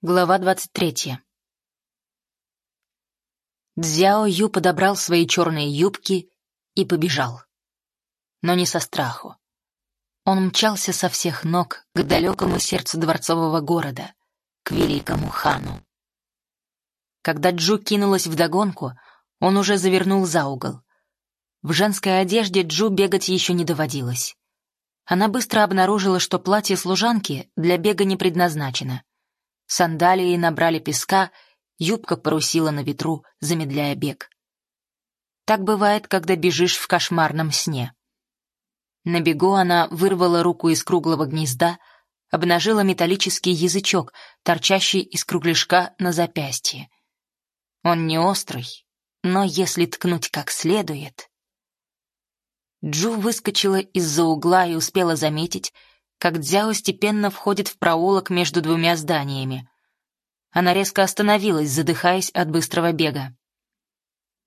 Глава двадцать третья. Дзяо Ю подобрал свои черные юбки и побежал. Но не со страху. Он мчался со всех ног к далекому сердцу дворцового города, к великому хану. Когда Джу кинулась вдогонку, он уже завернул за угол. В женской одежде Джу бегать еще не доводилось. Она быстро обнаружила, что платье служанки для бега не предназначено. Сандалии набрали песка, юбка парусила на ветру, замедляя бег. Так бывает, когда бежишь в кошмарном сне. На бегу она вырвала руку из круглого гнезда, обнажила металлический язычок, торчащий из кругляшка на запястье. Он не острый, но если ткнуть как следует... Джу выскочила из-за угла и успела заметить, как Дзяо степенно входит в проулок между двумя зданиями. Она резко остановилась, задыхаясь от быстрого бега.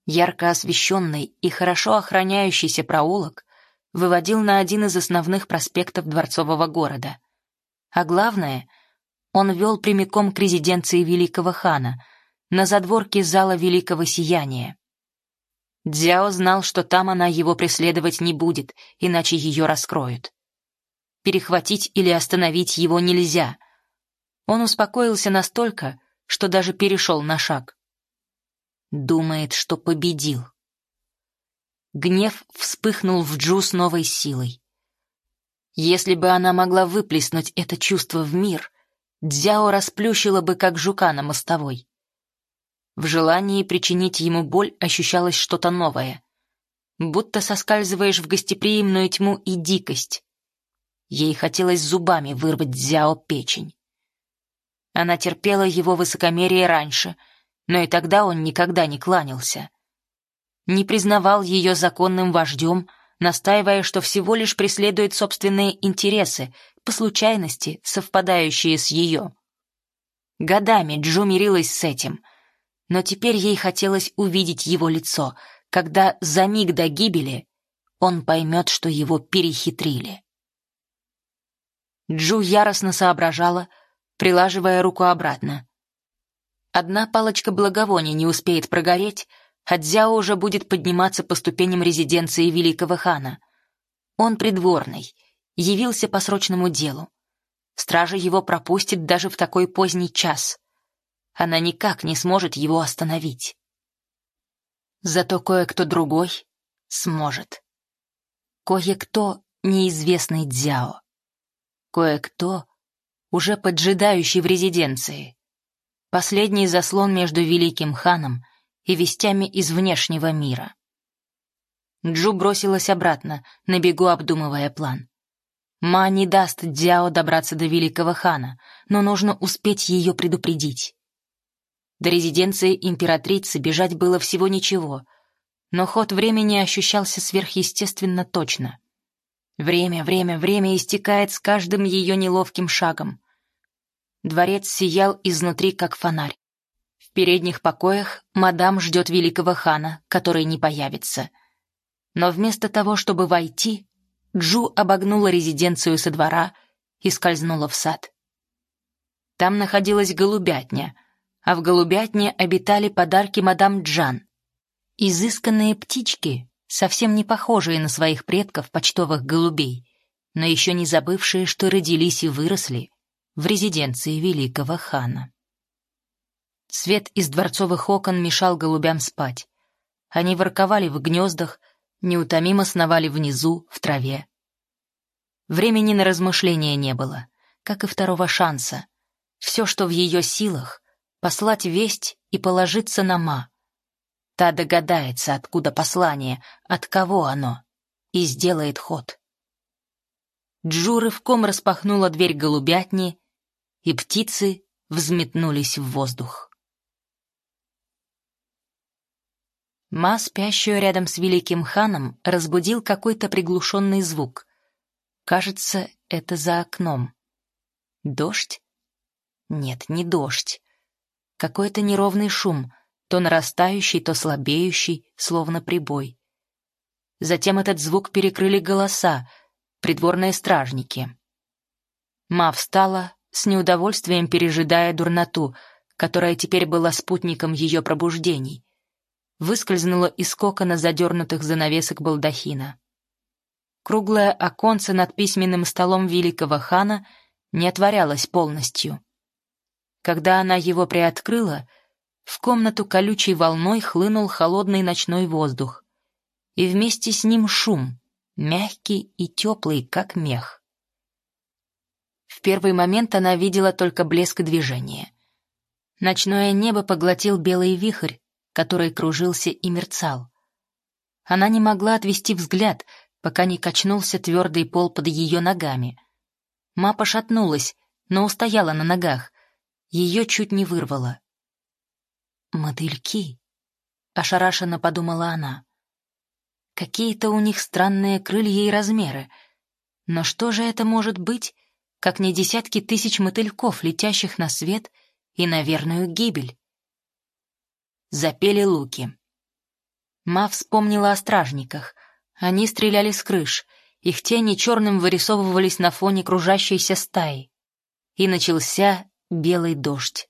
Ярко освещенный и хорошо охраняющийся проулок выводил на один из основных проспектов дворцового города. А главное, он вел прямиком к резиденции великого хана, на задворке зала великого сияния. Дзяо знал, что там она его преследовать не будет, иначе ее раскроют. Перехватить или остановить его нельзя. Он успокоился настолько, что даже перешел на шаг. Думает, что победил. Гнев вспыхнул в Джу с новой силой. Если бы она могла выплеснуть это чувство в мир, Дзяо расплющила бы, как жука на мостовой. В желании причинить ему боль ощущалось что-то новое. Будто соскальзываешь в гостеприимную тьму и дикость. Ей хотелось зубами вырвать Дзяо печень. Она терпела его высокомерие раньше, но и тогда он никогда не кланялся. Не признавал ее законным вождем, настаивая, что всего лишь преследует собственные интересы, по случайности совпадающие с ее. Годами Джу мирилась с этим, но теперь ей хотелось увидеть его лицо, когда за миг до гибели он поймет, что его перехитрили. Джу яростно соображала, прилаживая руку обратно. Одна палочка благовония не успеет прогореть, а Дзяо уже будет подниматься по ступеням резиденции великого хана. Он придворный, явился по срочному делу. Стража его пропустит даже в такой поздний час. Она никак не сможет его остановить. Зато кое-кто другой сможет. Кое-кто неизвестный Дзяо кое-кто, уже поджидающий в резиденции. Последний заслон между великим ханом и вестями из внешнего мира. Джу бросилась обратно, на бегу обдумывая план. Ма не даст Дзяо добраться до великого хана, но нужно успеть ее предупредить. До резиденции императрицы бежать было всего ничего, но ход времени ощущался сверхъестественно точно. Время, время, время истекает с каждым ее неловким шагом. Дворец сиял изнутри, как фонарь. В передних покоях мадам ждет великого хана, который не появится. Но вместо того, чтобы войти, Джу обогнула резиденцию со двора и скользнула в сад. Там находилась голубятня, а в голубятне обитали подарки мадам Джан. Изысканные птички, совсем не похожие на своих предков почтовых голубей, но еще не забывшие, что родились и выросли в резиденции великого хана. Свет из дворцовых окон мешал голубям спать. Они ворковали в гнездах, неутомимо сновали внизу, в траве. Времени на размышления не было, как и второго шанса. Все, что в ее силах, послать весть и положиться на ма, Та догадается, откуда послание, от кого оно, и сделает ход. Джу рывком распахнула дверь голубятни, и птицы взметнулись в воздух. Ма, спящую рядом с великим ханом, разбудил какой-то приглушенный звук. Кажется, это за окном. Дождь? Нет, не дождь. Какой-то неровный шум, то нарастающий, то слабеющий, словно прибой. Затем этот звук перекрыли голоса, придворные стражники. Ма встала, с неудовольствием пережидая дурноту, которая теперь была спутником ее пробуждений. Выскользнула из кокона задернутых занавесок балдахина. Круглое оконце над письменным столом великого хана не отворялось полностью. Когда она его приоткрыла, в комнату колючей волной хлынул холодный ночной воздух. И вместе с ним шум, мягкий и теплый, как мех. В первый момент она видела только блеск движения. Ночное небо поглотил белый вихрь, который кружился и мерцал. Она не могла отвести взгляд, пока не качнулся твердый пол под ее ногами. Ма пошатнулась, но устояла на ногах. Ее чуть не вырвало. «Мотыльки», — ошарашенно подумала она. «Какие-то у них странные крылья и размеры. Но что же это может быть, как не десятки тысяч мотыльков, летящих на свет и на верную гибель?» Запели луки. Ма вспомнила о стражниках. Они стреляли с крыш, их тени черным вырисовывались на фоне кружащейся стаи. И начался белый дождь.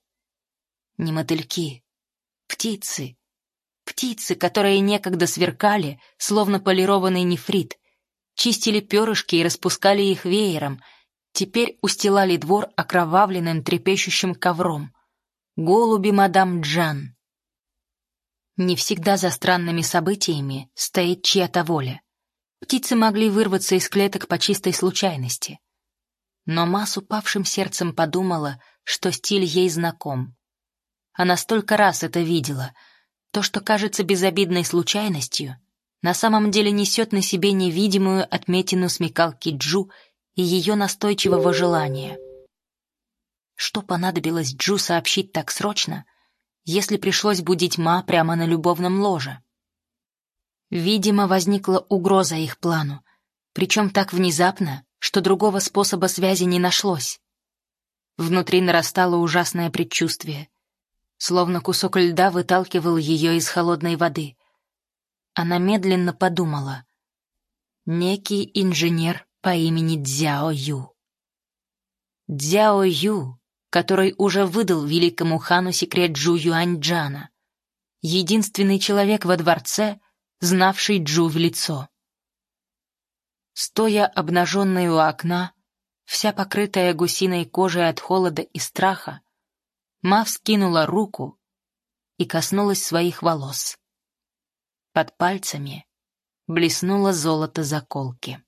Не мотыльки, птицы. Птицы, которые некогда сверкали, словно полированный нефрит, чистили перышки и распускали их веером, теперь устилали двор окровавленным трепещущим ковром. Голуби мадам Джан. Не всегда за странными событиями стоит чья-то воля. Птицы могли вырваться из клеток по чистой случайности. Но Ма с упавшим сердцем подумала, что стиль ей знаком. Она столько раз это видела. То, что кажется безобидной случайностью, на самом деле несет на себе невидимую отметину смекалки Джу и ее настойчивого желания. Что понадобилось Джу сообщить так срочно, если пришлось будить Ма прямо на любовном ложе. Видимо, возникла угроза их плану, причем так внезапно, что другого способа связи не нашлось. Внутри нарастало ужасное предчувствие. Словно кусок льда выталкивал ее из холодной воды. Она медленно подумала. Некий инженер по имени Дзяо Ю. Дзяо Ю который уже выдал великому хану секрет Джу Юаньджана. Единственный человек во дворце, знавший Джу в лицо. Стоя обнаженной у окна, вся покрытая гусиной кожей от холода и страха, Ма вскинула руку и коснулась своих волос. Под пальцами блеснуло золото заколки.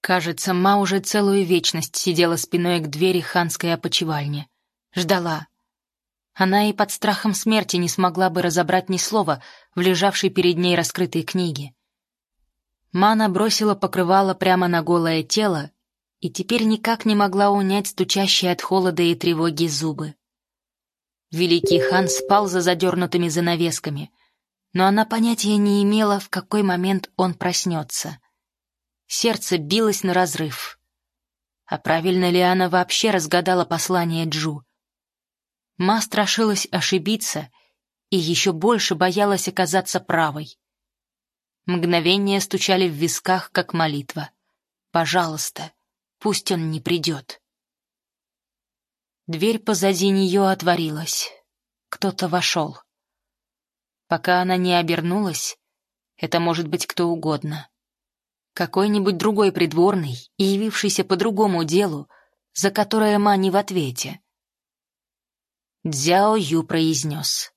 Кажется, Ма уже целую вечность сидела спиной к двери ханской опочивальни. Ждала. Она и под страхом смерти не смогла бы разобрать ни слова в лежавшей перед ней раскрытой книге. Мана бросила покрывало прямо на голое тело и теперь никак не могла унять стучащие от холода и тревоги зубы. Великий хан спал за задернутыми занавесками, но она понятия не имела, в какой момент он проснется — Сердце билось на разрыв. А правильно ли она вообще разгадала послание Джу? Ма страшилась ошибиться и еще больше боялась оказаться правой. Мгновения стучали в висках, как молитва. «Пожалуйста, пусть он не придет». Дверь позади нее отворилась. Кто-то вошел. Пока она не обернулась, это может быть кто угодно какой-нибудь другой придворный явившийся по другому делу, за которое Ма не в ответе. Дзяо Ю произнес.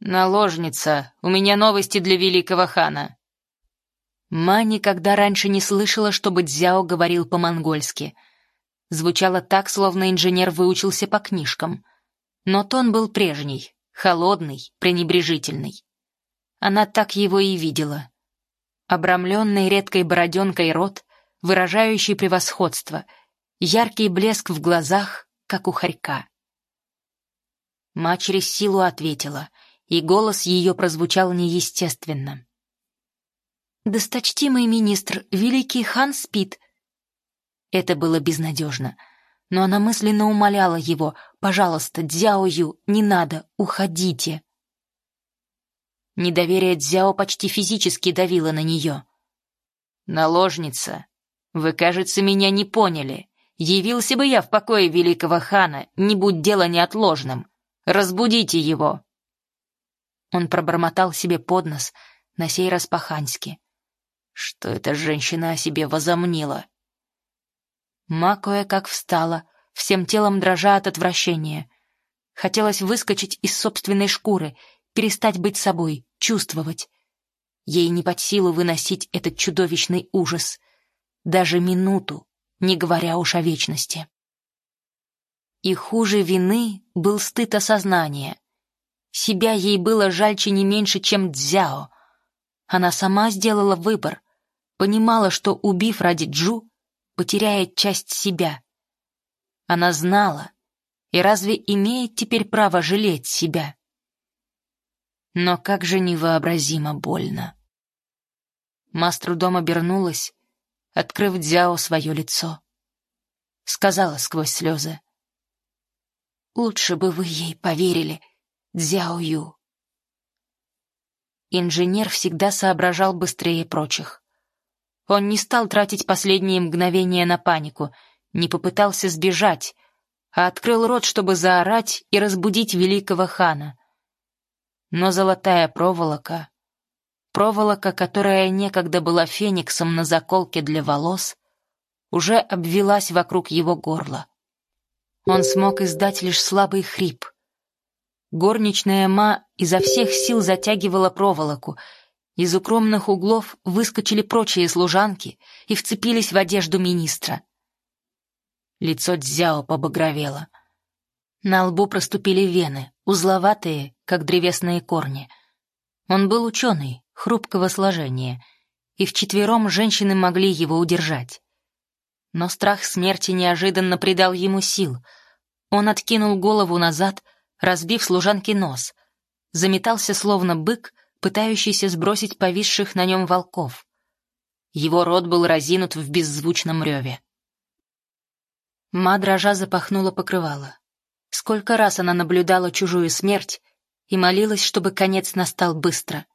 «Наложница, у меня новости для великого хана». Ма никогда раньше не слышала, чтобы Дзяо говорил по-монгольски. Звучало так, словно инженер выучился по книжкам. Но тон был прежний, холодный, пренебрежительный. Она так его и видела — обрамленный редкой бороденкой рот, выражающий превосходство, яркий блеск в глазах, как у хорька. Ма через силу ответила, и голос ее прозвучал неестественно. «Досточтимый министр, великий хан спит». Это было безнадежно, но она мысленно умоляла его, «Пожалуйста, Дзяою, не надо, уходите». Недоверие Дзяо почти физически давило на нее. «Наложница, «Вы, кажется, меня не поняли. Явился бы я в покое великого хана, не будь дело неотложным. Разбудите его!» Он пробормотал себе под нос, на сей раз по-ханьски. Что эта женщина о себе возомнила? Ма кое-как встала, всем телом дрожа от отвращения. Хотелось выскочить из собственной шкуры, перестать быть собой, чувствовать. Ей не под силу выносить этот чудовищный ужас. Даже минуту, не говоря уж о вечности. И хуже вины был стыд осознания. Себя ей было жальче не меньше, чем Дзяо. Она сама сделала выбор, понимала, что, убив ради Джу, потеряет часть себя. Она знала, и разве имеет теперь право жалеть себя? Но как же невообразимо больно. Мастер дома обернулась, открыв Дзяо свое лицо. Сказала сквозь слезы. «Лучше бы вы ей поверили, Дзяо Ю». Инженер всегда соображал быстрее прочих. Он не стал тратить последние мгновения на панику, не попытался сбежать, а открыл рот, чтобы заорать и разбудить великого хана. Но золотая проволока, проволока, которая некогда была фениксом на заколке для волос, уже обвелась вокруг его горла. Он смог издать лишь слабый хрип. Горничная Ма изо всех сил затягивала проволоку — из укромных углов выскочили прочие служанки и вцепились в одежду министра. Лицо Дзяо побагровело. На лбу проступили вены, узловатые, как древесные корни. Он был ученый, хрупкого сложения, и вчетвером женщины могли его удержать. Но страх смерти неожиданно придал ему сил. Он откинул голову назад, разбив служанке нос, заметался словно бык, пытающийся сбросить повисших на нем волков. Его рот был разинут в беззвучном реве. Ма дрожа запахнула покрывало. Сколько раз она наблюдала чужую смерть и молилась, чтобы конец настал быстро.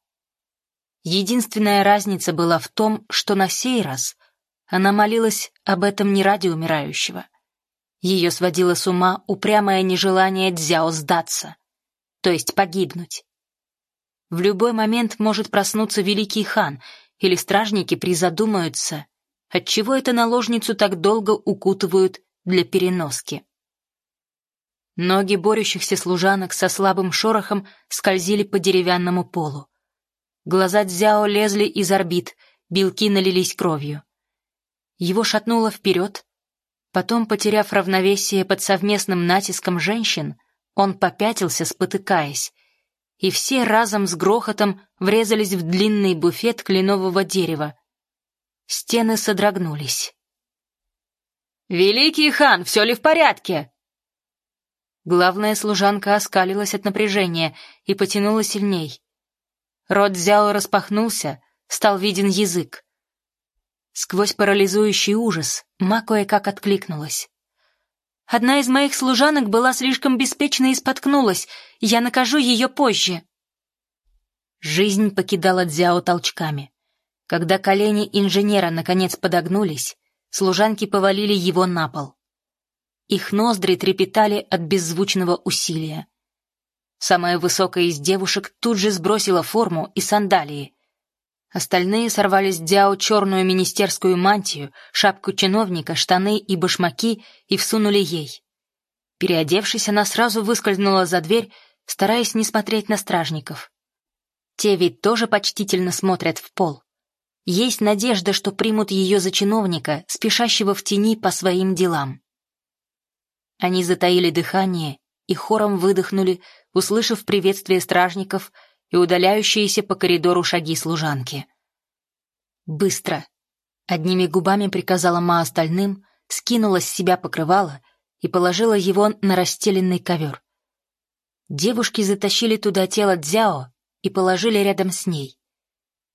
Единственная разница была в том, что на сей раз она молилась об этом не ради умирающего. Ее сводило с ума упрямое нежелание Дзяо сдаться, то есть погибнуть. В любой момент может проснуться великий хан, или стражники призадумаются, отчего это наложницу так долго укутывают для переноски. Ноги борющихся служанок со слабым шорохом скользили по деревянному полу. Глаза Дзяо лезли из орбит, белки налились кровью. Его шатнуло вперед, потом, потеряв равновесие под совместным натиском женщин, он попятился, спотыкаясь, и все разом с грохотом врезались в длинный буфет кленового дерева. Стены содрогнулись. «Великий хан, все ли в порядке?» Главная служанка оскалилась от напряжения и потянула сильней. Рот Зяо распахнулся, стал виден язык. Сквозь парализующий ужас Ма кое-как откликнулась. Одна из моих служанок была слишком беспечна и споткнулась. Я накажу ее позже. Жизнь покидала Дзяо толчками. Когда колени инженера наконец подогнулись, служанки повалили его на пол. Их ноздри трепетали от беззвучного усилия. Самая высокая из девушек тут же сбросила форму и сандалии. Остальные сорвали с Дяо черную министерскую мантию, шапку чиновника, штаны и башмаки и всунули ей. Переодевшись, она сразу выскользнула за дверь, стараясь не смотреть на стражников. Те ведь тоже почтительно смотрят в пол. Есть надежда, что примут ее за чиновника, спешащего в тени по своим делам. Они затаили дыхание и хором выдохнули, услышав приветствие стражников — и удаляющиеся по коридору шаги служанки. «Быстро!» — одними губами приказала Ма остальным, скинула с себя покрывало и положила его на расстеленный ковер. Девушки затащили туда тело Дзяо и положили рядом с ней.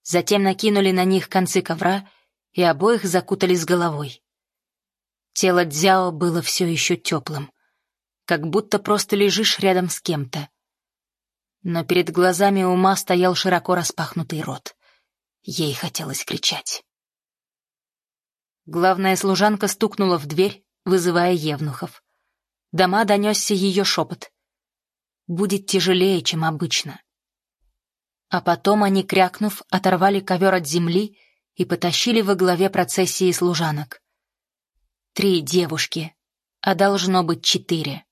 Затем накинули на них концы ковра и обоих закутали с головой. Тело Дзяо было все еще теплым, как будто просто лежишь рядом с кем-то но перед глазами ума стоял широко распахнутый рот. Ей хотелось кричать. Главная служанка стукнула в дверь, вызывая евнухов. Дома донесся ее шепот. «Будет тяжелее, чем обычно». А потом они, крякнув, оторвали ковер от земли и потащили во главе процессии служанок. Три девушки, а должно быть четыре.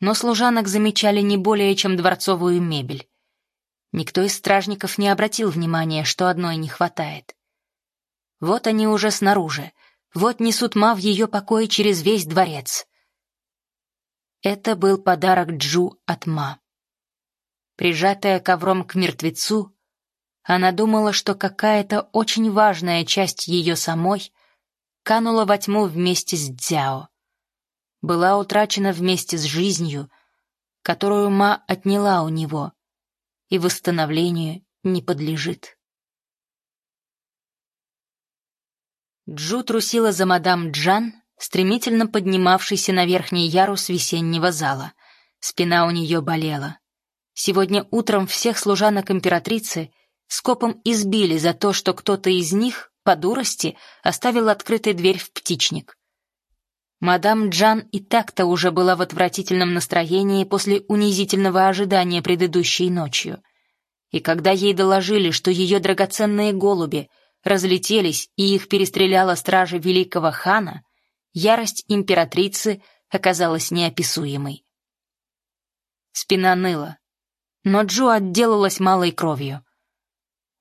Но служанок замечали не более, чем дворцовую мебель. Никто из стражников не обратил внимания, что одной не хватает. Вот они уже снаружи, вот несут ма в ее покое через весь дворец. Это был подарок Джу от ма. Прижатая ковром к мертвецу, она думала, что какая-то очень важная часть ее самой канула во тьму вместе с Дзяо. Была утрачена вместе с жизнью, которую Ма отняла у него, и восстановлению не подлежит. Джу трусила за мадам Джан, стремительно поднимавшейся на верхний ярус весеннего зала. Спина у нее болела. Сегодня утром всех служанок императрицы скопом избили за то, что кто-то из них, по дурости, оставил открытой дверь в птичник. Мадам Джан и так-то уже была в отвратительном настроении после унизительного ожидания предыдущей ночью. И когда ей доложили, что ее драгоценные голуби разлетелись и их перестреляла стража великого хана, ярость императрицы оказалась неописуемой. Спина ныла, но Джо отделалась малой кровью.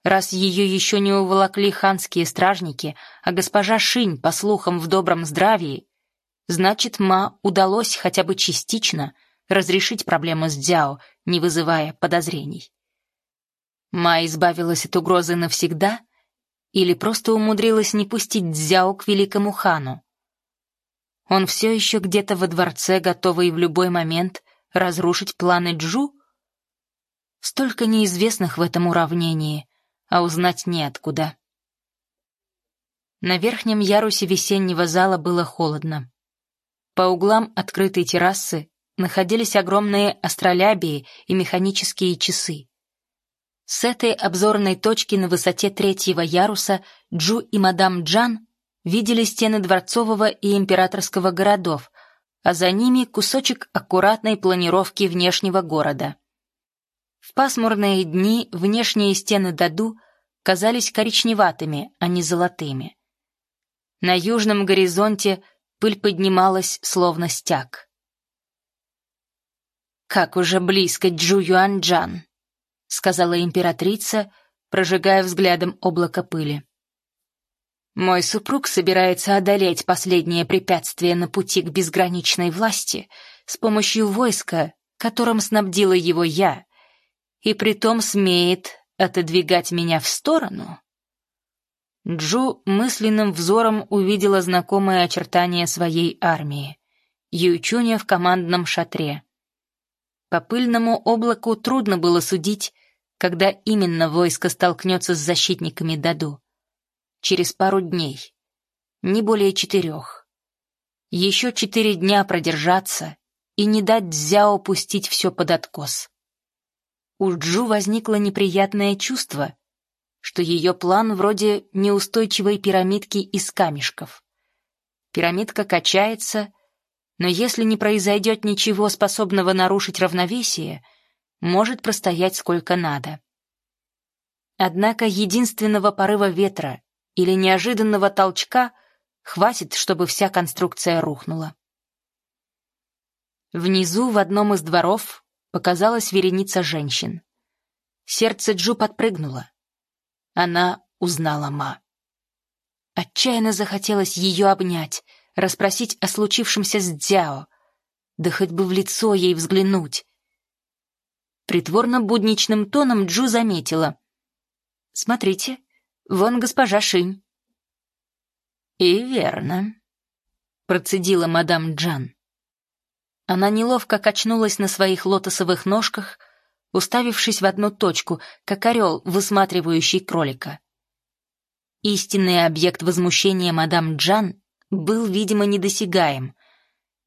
Раз ее еще не уволокли ханские стражники, а госпожа Шинь, по слухам, в добром здравии, значит, Ма удалось хотя бы частично разрешить проблему с Дзяо, не вызывая подозрений. Ма избавилась от угрозы навсегда или просто умудрилась не пустить Дзяо к великому хану. Он все еще где-то во дворце, готовый в любой момент разрушить планы Джу? Столько неизвестных в этом уравнении, а узнать неоткуда. На верхнем ярусе весеннего зала было холодно. По углам открытой террасы находились огромные астролябии и механические часы. С этой обзорной точки на высоте третьего яруса Джу и мадам Джан видели стены дворцового и императорского городов, а за ними кусочек аккуратной планировки внешнего города. В пасмурные дни внешние стены Даду казались коричневатыми, а не золотыми. На южном горизонте пыль поднималась, словно стяг. «Как уже близко Джу Юанджан!» — сказала императрица, прожигая взглядом облако пыли. «Мой супруг собирается одолеть последнее препятствие на пути к безграничной власти с помощью войска, которым снабдила его я, и притом смеет отодвигать меня в сторону». Джу мысленным взором увидела знакомые очертания своей армии. Юйчуня в командном шатре. По пыльному облаку трудно было судить, когда именно войско столкнется с защитниками Даду. Через пару дней. Не более четырех. Еще четыре дня продержаться и не дать Дзяо пустить все под откос. У Джу возникло неприятное чувство, что ее план вроде неустойчивой пирамидки из камешков. Пирамидка качается, но если не произойдет ничего, способного нарушить равновесие — может простоять сколько надо. Однако единственного порыва ветра или неожиданного толчка хватит, чтобы вся конструкция рухнула. Внизу, в одном из дворов, показалась вереница женщин. Сердце Джу подпрыгнуло. Она узнала Ма. Отчаянно захотелось ее обнять, расспросить о случившемся с Дзяо, да хоть бы в лицо ей взглянуть. Притворно-будничным тоном Джу заметила. «Смотрите, вон госпожа Шинь». «И верно», — процедила мадам Джан. Она неловко качнулась на своих лотосовых ножках, уставившись в одну точку, как орел, высматривающий кролика. Истинный объект возмущения мадам Джан был, видимо, недосягаем.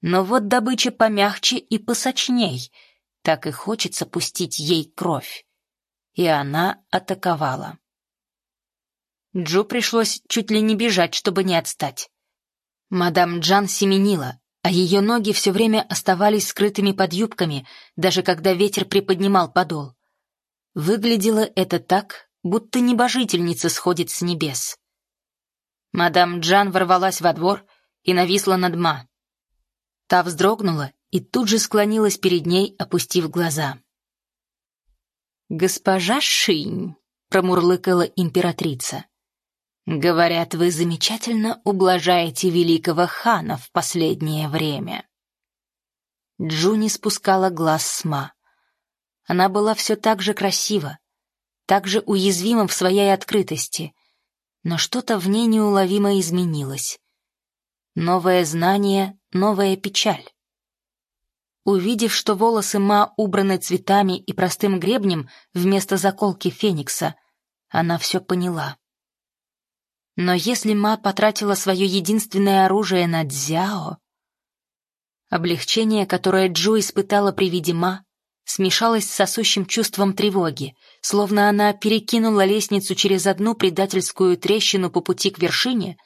Но вот добыча помягче и посочней — так и хочется пустить ей кровь. И она атаковала. Джу пришлось чуть ли не бежать, чтобы не отстать. Мадам Джан семенила, а ее ноги все время оставались скрытыми под юбками, даже когда ветер приподнимал подол. Выглядело это так, будто небожительница сходит с небес. Мадам Джан ворвалась во двор и нависла над Ма. Та вздрогнула и тут же склонилась перед ней, опустив глаза. «Госпожа Шинь», — промурлыкала императрица, — «говорят, вы замечательно ублажаете великого хана в последнее время». Джуни спускала глаз с Ма. Она была все так же красива, так же уязвима в своей открытости, но что-то в ней неуловимо изменилось. Новое знание, новая печаль. Увидев, что волосы Ма убраны цветами и простым гребнем вместо заколки феникса, она все поняла. Но если Ма потратила свое единственное оружие на Дзяо... Облегчение, которое Джу испытала при виде Ма, смешалось с сосущим чувством тревоги, словно она перекинула лестницу через одну предательскую трещину по пути к вершине,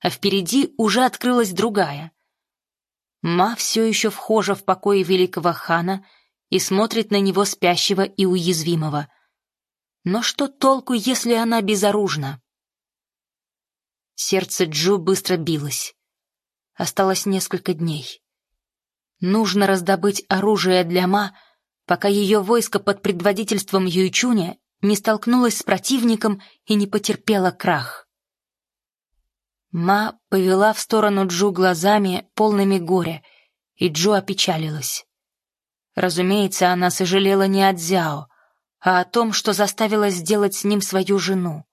а впереди уже открылась другая — Ма все еще вхожа в покое великого хана и смотрит на него спящего и уязвимого. Но что толку, если она безоружна? Сердце Джу быстро билось. Осталось несколько дней. Нужно раздобыть оружие для Ма, пока ее войско под предводительством Юйчуня не столкнулось с противником и не потерпело крах. Ма повела в сторону Джу глазами, полными горя, и Джу опечалилась. Разумеется, она сожалела не о Дзяо, а о том, что заставила сделать с ним свою жену.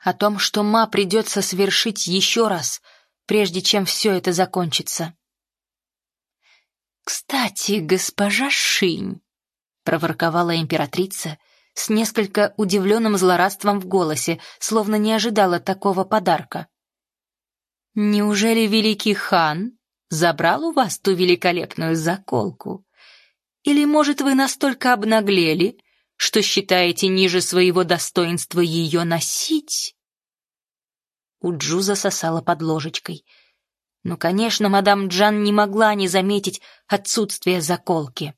О том, что Ма придется совершить еще раз, прежде чем все это закончится. «Кстати, госпожа Шинь», — проворковала императрица, с несколько удивленным злорадством в голосе, словно не ожидала такого подарка. Неужели великий хан забрал у вас ту великолепную заколку? Или, может, вы настолько обнаглели, что считаете ниже своего достоинства ее носить?» У Джу засосала под ложечкой. Ну, конечно, мадам Джан не могла не заметить отсутствие заколки.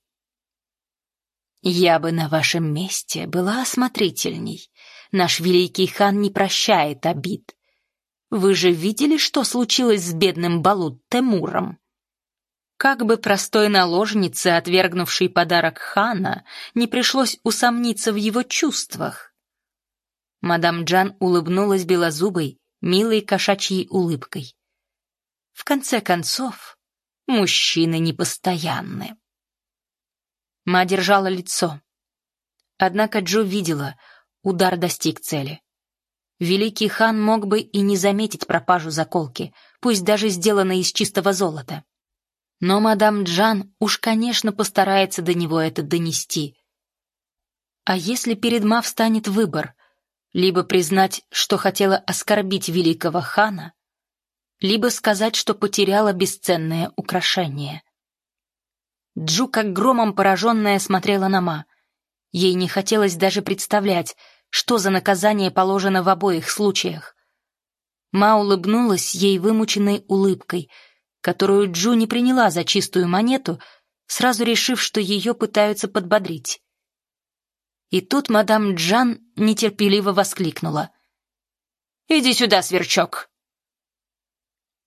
«Я бы на вашем месте была осмотрительней. Наш великий хан не прощает обид. Вы же видели, что случилось с бедным Балут Темуром? Как бы простой наложнице, отвергнувшей подарок хана, не пришлось усомниться в его чувствах. Мадам Джан улыбнулась белозубой, милой кошачьей улыбкой. В конце концов, мужчины непостоянны. Ма держала лицо. Однако Джо видела, удар достиг цели. Великий хан мог бы и не заметить пропажу заколки, пусть даже сделанной из чистого золота. Но мадам Джан уж, конечно, постарается до него это донести. А если перед Ма встанет выбор, либо признать, что хотела оскорбить великого хана, либо сказать, что потеряла бесценное украшение. Джу, как громом пораженная, смотрела на Ма. Ей не хотелось даже представлять, что за наказание положено в обоих случаях. Ма улыбнулась ей вымученной улыбкой, которую Джу не приняла за чистую монету, сразу решив, что ее пытаются подбодрить. И тут мадам Джан нетерпеливо воскликнула. «Иди сюда, сверчок!»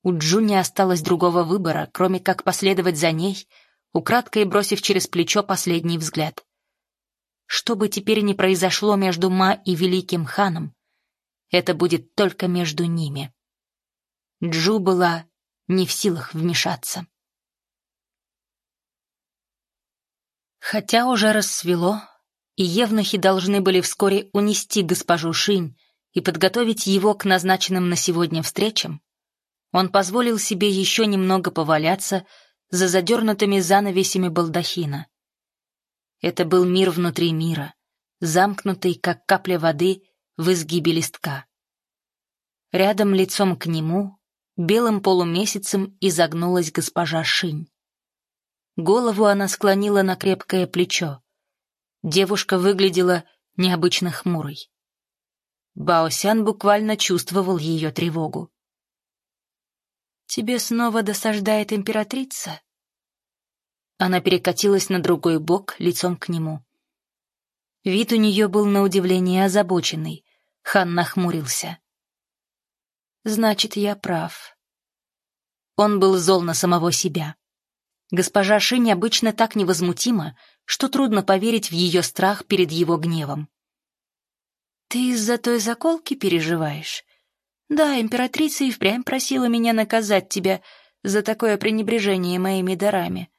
У Джу не осталось другого выбора, кроме как последовать за ней, украдкой бросив через плечо последний взгляд. Что бы теперь ни произошло между Ма и Великим Ханом, это будет только между ними. Джу была не в силах вмешаться. Хотя уже рассвело, и евнухи должны были вскоре унести госпожу Шинь и подготовить его к назначенным на сегодня встречам, он позволил себе еще немного поваляться за задернутыми занавесями балдахина. Это был мир внутри мира, замкнутый, как капля воды, в изгибе листка. Рядом лицом к нему, белым полумесяцем, изогнулась госпожа Шинь. Голову она склонила на крепкое плечо. Девушка выглядела необычно хмурой. Баосян буквально чувствовал ее тревогу. «Тебе снова досаждает императрица?» Она перекатилась на другой бок, лицом к нему. Вид у нее был на удивление озабоченный. Хан нахмурился. «Значит, я прав». Он был зол на самого себя. Госпожа Шинь обычно так невозмутима, что трудно поверить в ее страх перед его гневом. «Ты из-за той заколки переживаешь?» «Да, императрица и впрямь просила меня наказать тебя за такое пренебрежение моими дарами.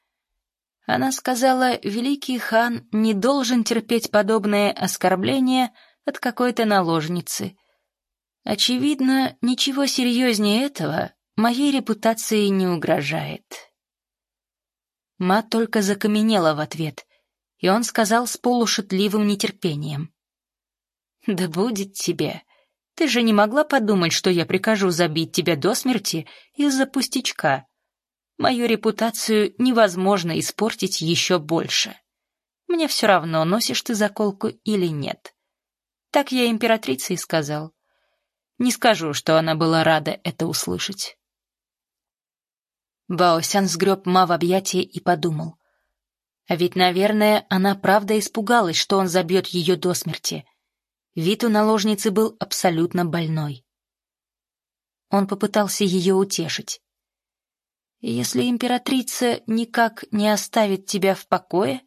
Она сказала, великий хан не должен терпеть подобное оскорбление от какой-то наложницы. Очевидно, ничего серьезнее этого моей репутации не угрожает. Ма только закаменела в ответ, и он сказал с полушутливым нетерпением. «Да будет тебе. Ты же не могла подумать, что я прикажу забить тебя до смерти из-за пустячка. Мою репутацию невозможно испортить еще больше. Мне все равно, носишь ты заколку или нет. Так я императрице и сказал. Не скажу, что она была рада это услышать. Баосян сгреб Ма в объятия и подумал. А ведь, наверное, она правда испугалась, что он забьет ее до смерти. Вид у наложницы был абсолютно больной. Он попытался ее утешить. Если императрица никак не оставит тебя в покое,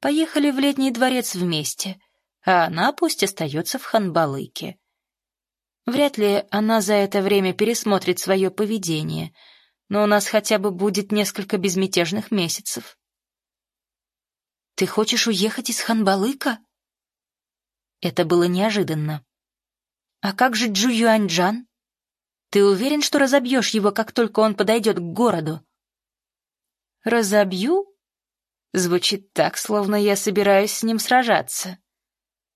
поехали в летний дворец вместе, а она пусть остается в Ханбалыке. Вряд ли она за это время пересмотрит свое поведение, но у нас хотя бы будет несколько безмятежных месяцев. Ты хочешь уехать из Ханбалыка? Это было неожиданно. А как же Джу Юаньджан? Ты уверен, что разобьешь его, как только он подойдет к городу?» «Разобью?» Звучит так, словно я собираюсь с ним сражаться.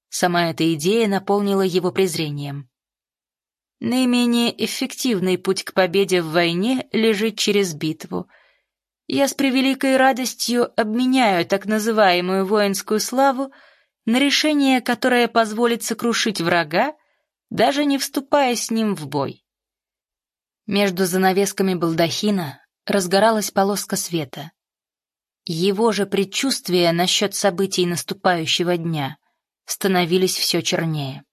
Сама эта идея наполнила его презрением. Наименее эффективный путь к победе в войне лежит через битву. Я с превеликой радостью обменяю так называемую воинскую славу на решение, которое позволит сокрушить врага, даже не вступая с ним в бой. Между занавесками балдахина разгоралась полоска света. Его же предчувствия насчет событий наступающего дня становились все чернее.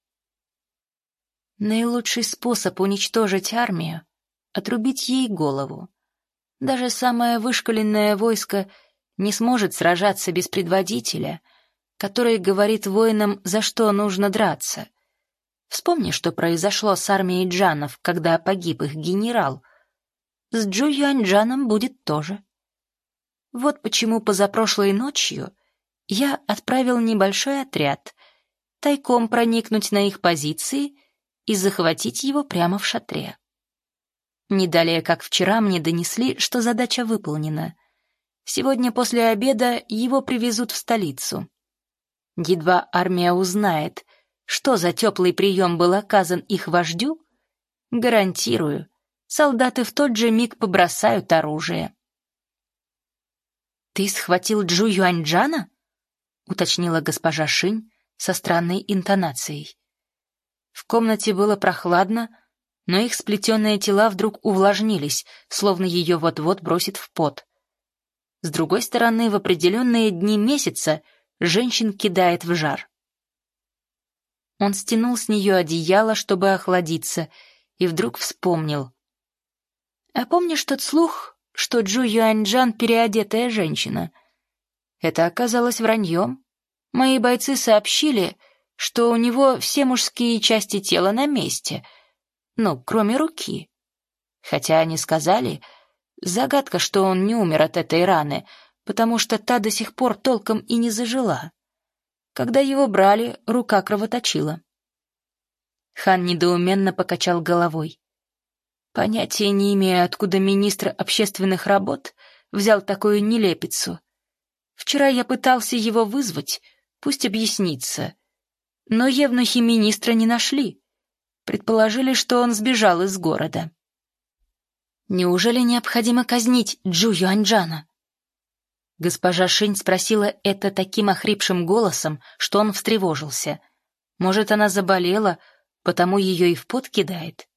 Наилучший способ уничтожить армию — отрубить ей голову. Даже самое вышкаленное войско не сможет сражаться без предводителя, который говорит воинам, за что нужно драться, Вспомни, что произошло с армией джанов, когда погиб их генерал. С Джу Юаньджаном будет тоже. Вот почему позапрошлой ночью я отправил небольшой отряд тайком проникнуть на их позиции и захватить его прямо в шатре. Не далее, как вчера, мне донесли, что задача выполнена. Сегодня после обеда его привезут в столицу. Едва армия узнает, что за теплый прием был оказан их вождю, гарантирую, солдаты в тот же миг побросают оружие. «Ты схватил Джу Юаньджана?» — уточнила госпожа Шинь со странной интонацией. В комнате было прохладно, но их сплетенные тела вдруг увлажнились, словно ее вот-вот бросит в пот. С другой стороны, в определенные дни месяца женщин кидает в жар. Он стянул с нее одеяло, чтобы охладиться, и вдруг вспомнил. «А помнишь тот слух, что Джу Юаньджан — переодетая женщина?» Это оказалось враньем. Мои бойцы сообщили, что у него все мужские части тела на месте, ну, кроме руки. Хотя они сказали, загадка, что он не умер от этой раны, потому что та до сих пор толком и не зажила. Когда его брали, рука кровоточила. Хан недоуменно покачал головой. Понятия не имея, откуда министр общественных работ взял такую нелепицу. Вчера я пытался его вызвать, пусть объяснится. Но евнухи министра не нашли. Предположили, что он сбежал из города. Неужели необходимо казнить Джу Юаньджана? Госпожа Шинь спросила это таким охрипшим голосом, что он встревожился. Может, она заболела, потому ее и в пот кидает.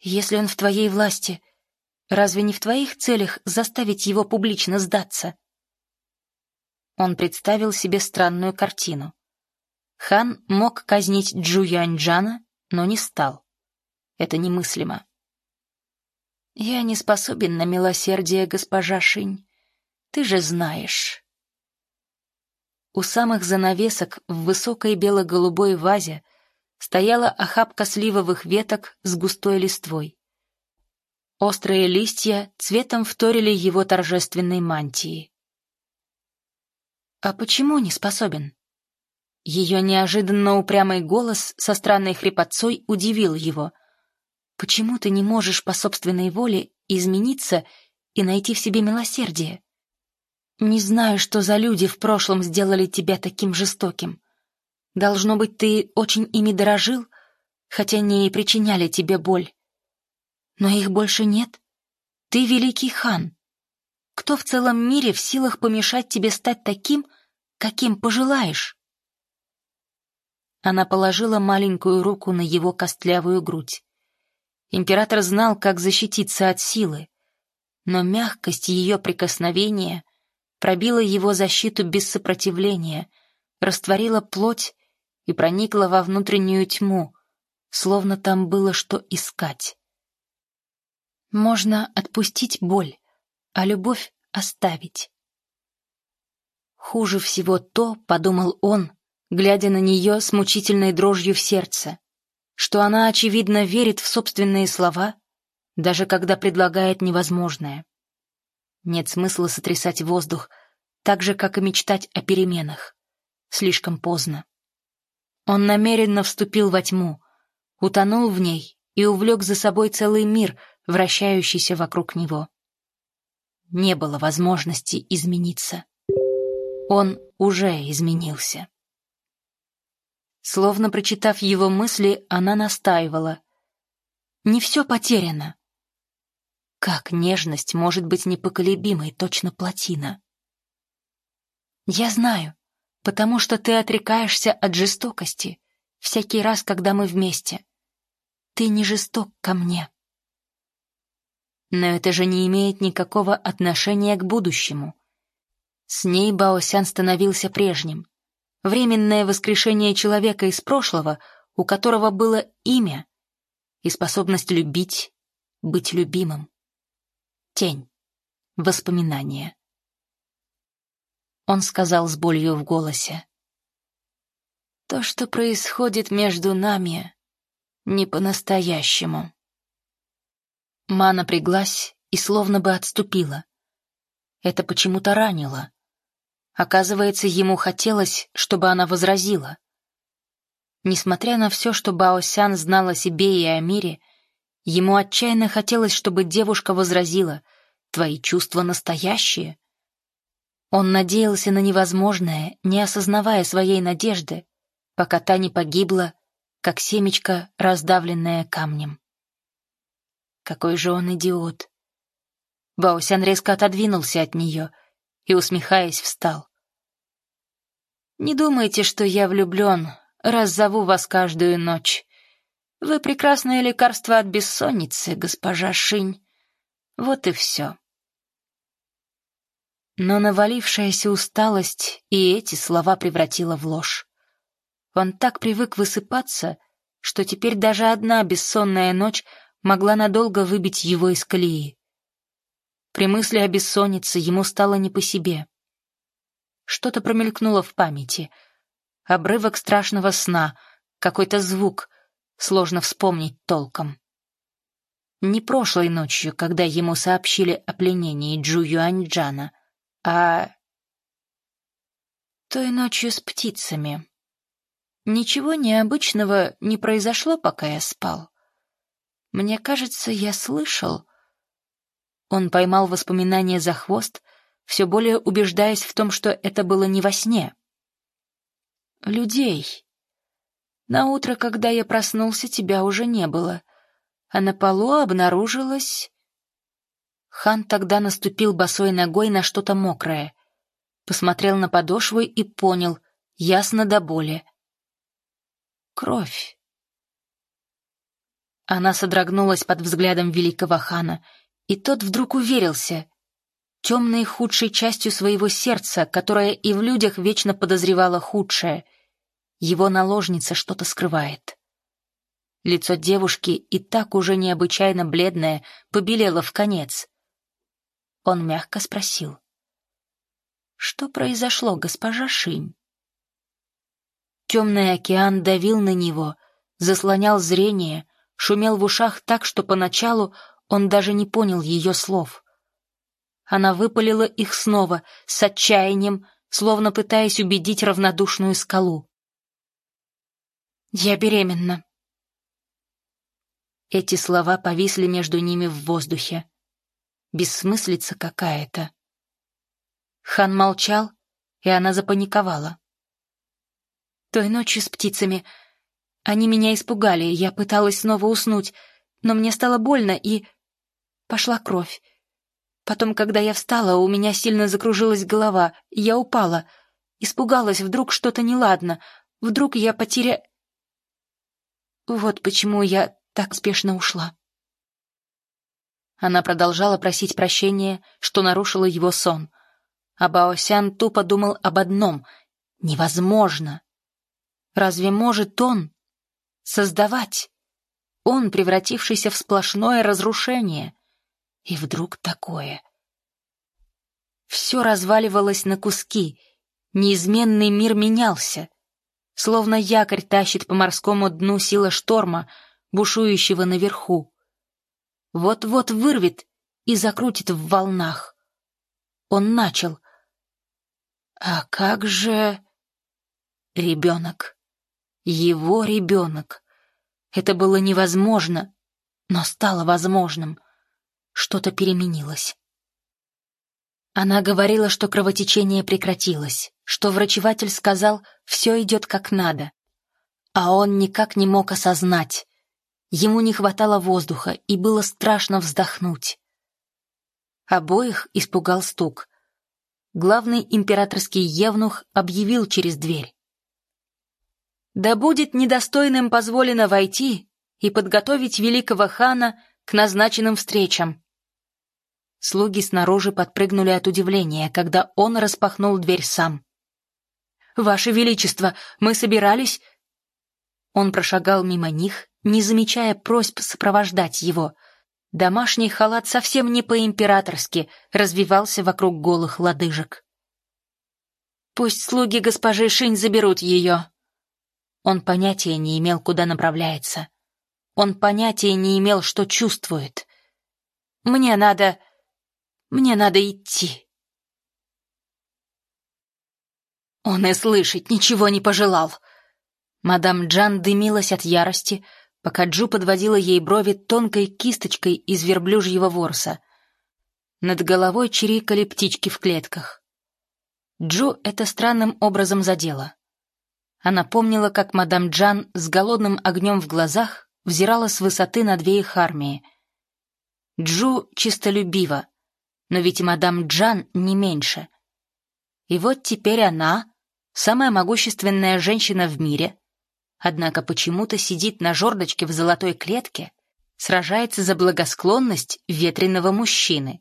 Если он в твоей власти, разве не в твоих целях заставить его публично сдаться? Он представил себе странную картину. Хан мог казнить Джу Юаньджана, но не стал. Это немыслимо. «Я не способен на милосердие, госпожа Шинь. Ты же знаешь». У самых занавесок в высокой бело-голубой вазе стояла охапка сливовых веток с густой листвой. Острые листья цветом вторили его торжественной мантии. «А почему не способен?» Ее неожиданно упрямый голос со странной хрипотцой удивил его. «Почему ты не можешь по собственной воле измениться и найти в себе милосердие? Не знаю, что за люди в прошлом сделали тебя таким жестоким. Должно быть, ты очень ими дорожил, хотя они и причиняли тебе боль. Но их больше нет. Ты великий хан. Кто в целом мире в силах помешать тебе стать таким, каким пожелаешь?» Она положила маленькую руку на его костлявую грудь. Император знал, как защититься от силы, но мягкость ее прикосновения пробила его защиту без сопротивления, растворила плоть и проникла во внутреннюю тьму, словно там было что искать. Можно отпустить боль, а любовь оставить. Хуже всего то, подумал он, глядя на нее с мучительной дрожью в сердце, что она, очевидно, верит в собственные слова, даже когда предлагает невозможное. Нет смысла сотрясать воздух, так же, как и мечтать о переменах. Слишком поздно. Он намеренно вступил во тьму, утонул в ней и увлек за собой целый мир, вращающийся вокруг него. Не было возможности измениться. Он уже изменился. Словно прочитав его мысли, она настаивала. «Не все потеряно». Как нежность может быть непоколебимой, точно плотина? «Я знаю, потому что ты отрекаешься от жестокости всякий раз, когда мы вместе. Ты не жесток ко мне». Но это же не имеет никакого отношения к будущему. С ней Баосян становился прежним временное воскрешение человека из прошлого, у которого было имя и способность любить, быть любимым. Тень. Воспоминание. Он сказал с болью в голосе. То, что происходит между нами, не по-настоящему. Ма напряглась и словно бы отступила. Это почему-то ранило. Оказывается, ему хотелось, чтобы она возразила. Несмотря на все, что Баосян знал о себе и о мире, ему отчаянно хотелось, чтобы девушка возразила «Твои чувства настоящие». Он надеялся на невозможное, не осознавая своей надежды, пока та не погибла, как семечко, раздавленное камнем. Какой же он идиот! Баосян резко отодвинулся от нее и, усмехаясь, встал. Не думайте, что я влюблен, раз зову вас каждую ночь. Вы прекрасное лекарство от бессонницы, госпожа Шинь. Вот и все. Но навалившаяся усталость и эти слова превратила в ложь. Он так привык высыпаться, что теперь даже одна бессонная ночь могла надолго выбить его из колеи. При мысли о бессоннице ему стало не по себе. Что-то промелькнуло в памяти. Обрывок страшного сна, какой-то звук, сложно вспомнить толком. Не прошлой ночью, когда ему сообщили о пленении Джу Юаньджана, а... Той ночью с птицами. Ничего необычного не произошло, пока я спал. Мне кажется, я слышал... Он поймал воспоминания за хвост — все более убеждаясь в том, что это было не во сне. «Людей. На утро, когда я проснулся, тебя уже не было, а на полу обнаружилось...» Хан тогда наступил босой ногой на что-то мокрое, посмотрел на подошву и понял, ясно до боли. «Кровь. Она содрогнулась под взглядом великого хана, и тот вдруг уверился. Темной худшей частью своего сердца, которое и в людях вечно подозревало худшее. Его наложница что-то скрывает. Лицо девушки, и так уже необычайно бледное, побелело в конец. Он мягко спросил. «Что произошло, госпожа Шинь?» Темный океан давил на него, заслонял зрение, шумел в ушах так, что поначалу он даже не понял ее слов. Она выпалила их снова, с отчаянием, словно пытаясь убедить равнодушную скалу. «Я беременна». Эти слова повисли между ними в воздухе. Бессмыслица какая-то. Хан молчал, и она запаниковала. Той ночью с птицами. Они меня испугали, я пыталась снова уснуть, но мне стало больно, и... Пошла кровь. Потом, когда я встала, у меня сильно закружилась голова, я упала. Испугалась, вдруг что-то неладно, вдруг я потеря... Вот почему я так спешно ушла. Она продолжала просить прощения, что нарушила его сон. А Баосян тупо думал об одном — невозможно. Разве может он создавать? Он, превратившийся в сплошное разрушение. И вдруг такое. Все разваливалось на куски, неизменный мир менялся. Словно якорь тащит по морскому дну сила шторма, бушующего наверху вот-вот вырвет и закрутит в волнах. Он начал. А как же... Ребенок. Его ребенок. Это было невозможно, но стало возможным. Что-то переменилось. Она говорила, что кровотечение прекратилось, что врачеватель сказал, все идет как надо. А он никак не мог осознать. Ему не хватало воздуха, и было страшно вздохнуть. Обоих испугал стук. Главный императорский евнух объявил через дверь. «Да будет недостойным позволено войти и подготовить великого хана к назначенным встречам». Слуги снаружи подпрыгнули от удивления, когда он распахнул дверь сам. «Ваше Величество, мы собирались...» Он прошагал мимо них, не замечая просьб сопровождать его. Домашний халат совсем не по-императорски развивался вокруг голых лодыжек. «Пусть слуги госпожи Шинь заберут ее». Он понятия не имел, куда направляется. Он понятия не имел, что чувствует. «Мне надо... мне надо идти». Он и слышать ничего не пожелал. Мадам Джан дымилась от ярости, пока Джу подводила ей брови тонкой кисточкой из верблюжьего ворса. Над головой чирикали птички в клетках. Джу это странным образом задело. Она помнила, как мадам Джан с голодным огнем в глазах взирала с высоты на две их армии. Джу чистолюбива, но ведь и мадам Джан не меньше. И вот теперь она, самая могущественная женщина в мире, однако почему-то сидит на жердочке в золотой клетке, сражается за благосклонность ветреного мужчины.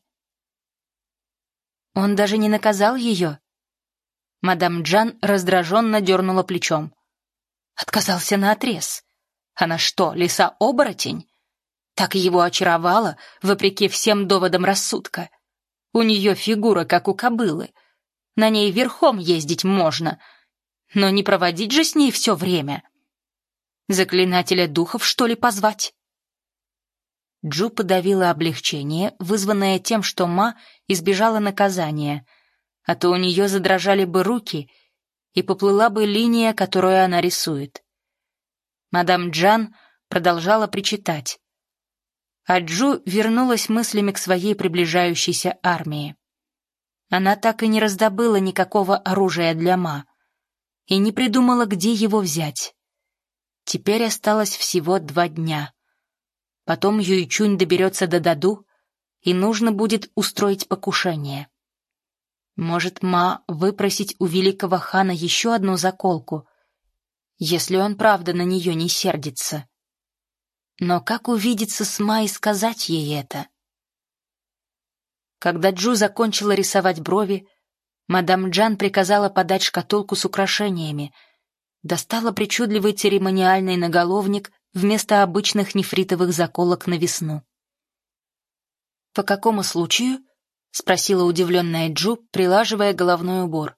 Он даже не наказал ее. Мадам Джан раздраженно дернула плечом. Отказался на отрез. Она что, лиса-оборотень? Так его очаровала, вопреки всем доводам рассудка. У нее фигура, как у кобылы. На ней верхом ездить можно, но не проводить же с ней все время. Заклинателя духов, что ли, позвать?» Джу подавила облегчение, вызванное тем, что Ма избежала наказания, а то у нее задрожали бы руки и поплыла бы линия, которую она рисует. Мадам Джан продолжала причитать, а Джу вернулась мыслями к своей приближающейся армии. Она так и не раздобыла никакого оружия для Ма и не придумала, где его взять. Теперь осталось всего два дня. Потом Юйчунь доберется до Даду, и нужно будет устроить покушение. Может, Ма выпросить у великого хана еще одну заколку, если он правда на нее не сердится. Но как увидеться с Ма и сказать ей это? Когда Джу закончила рисовать брови, мадам Джан приказала подать шкатулку с украшениями, достала причудливый церемониальный наголовник вместо обычных нефритовых заколок на весну. «По какому случаю?» — спросила удивленная Джу, прилаживая головной убор.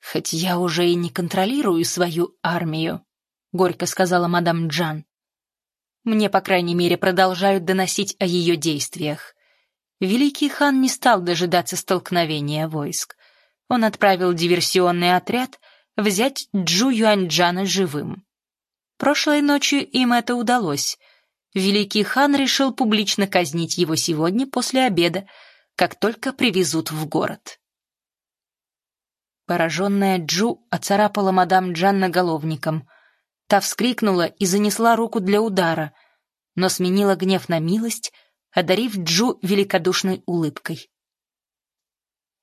«Хоть я уже и не контролирую свою армию», — горько сказала мадам Джан. «Мне, по крайней мере, продолжают доносить о ее действиях. Великий хан не стал дожидаться столкновения войск. Он отправил диверсионный отряд взять Джу Юаньджана живым. Прошлой ночью им это удалось. Великий хан решил публично казнить его сегодня после обеда, как только привезут в город. Пораженная Джу оцарапала мадам Джан наголовником. Та вскрикнула и занесла руку для удара, но сменила гнев на милость, одарив Джу великодушной улыбкой.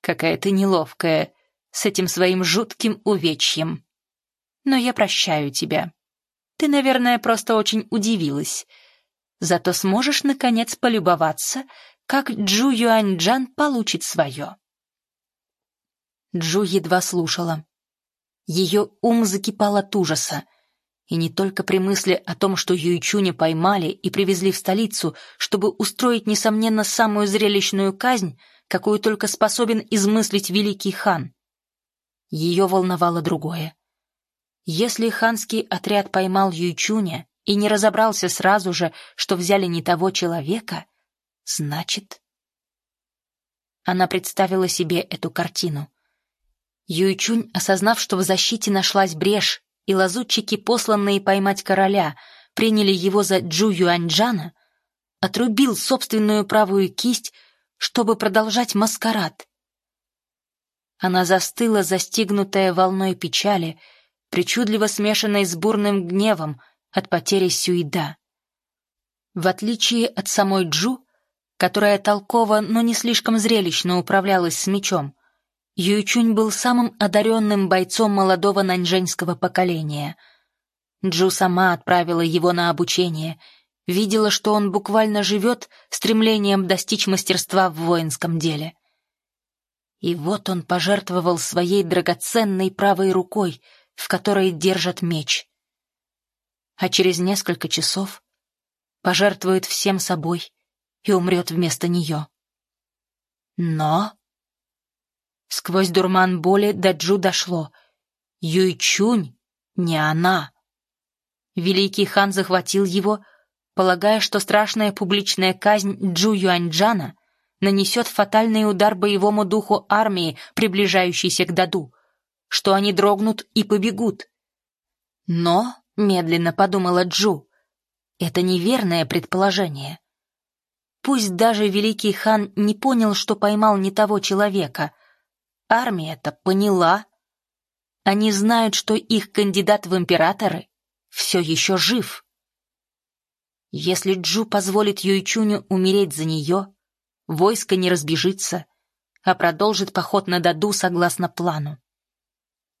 «Какая ты неловкая с этим своим жутким увечьем. Но я прощаю тебя. Ты, наверное, просто очень удивилась. Зато сможешь, наконец, полюбоваться, как Джу Юаньджан получит свое». Джу едва слушала. Ее ум закипал от ужаса. И не только при мысли о том, что Юйчуня поймали и привезли в столицу, чтобы устроить, несомненно, самую зрелищную казнь, какую только способен измыслить великий хан. Ее волновало другое. Если ханский отряд поймал Юйчуня и не разобрался сразу же, что взяли не того человека, значит... Она представила себе эту картину. Юйчунь, осознав, что в защите нашлась брешь, и лазутчики, посланные поймать короля, приняли его за Джу Юаньджана, отрубил собственную правую кисть, чтобы продолжать маскарад. Она застыла, застигнутая волной печали, причудливо смешанной с бурным гневом от потери Сюида. В отличие от самой Джу, которая толково, но не слишком зрелищно управлялась с мечом, Юйчунь был самым одаренным бойцом молодого наньжэньского поколения. Джу сама отправила его на обучение, видела, что он буквально живет стремлением достичь мастерства в воинском деле. И вот он пожертвовал своей драгоценной правой рукой, в которой держат меч. А через несколько часов пожертвует всем собой и умрет вместо нее. Но Сквозь дурман боли до Джу дошло. Юйчунь не она. Великий хан захватил его, полагая, что страшная публичная казнь Джу Юаньджана нанесет фатальный удар боевому духу армии, приближающейся к Даду, что они дрогнут и побегут. Но, медленно подумала Джу, это неверное предположение. Пусть даже великий хан не понял, что поймал не того человека — Армия-то поняла. Они знают, что их кандидат в императоры все еще жив. Если Джу позволит Юйчуню умереть за нее, войско не разбежится, а продолжит поход на Даду согласно плану.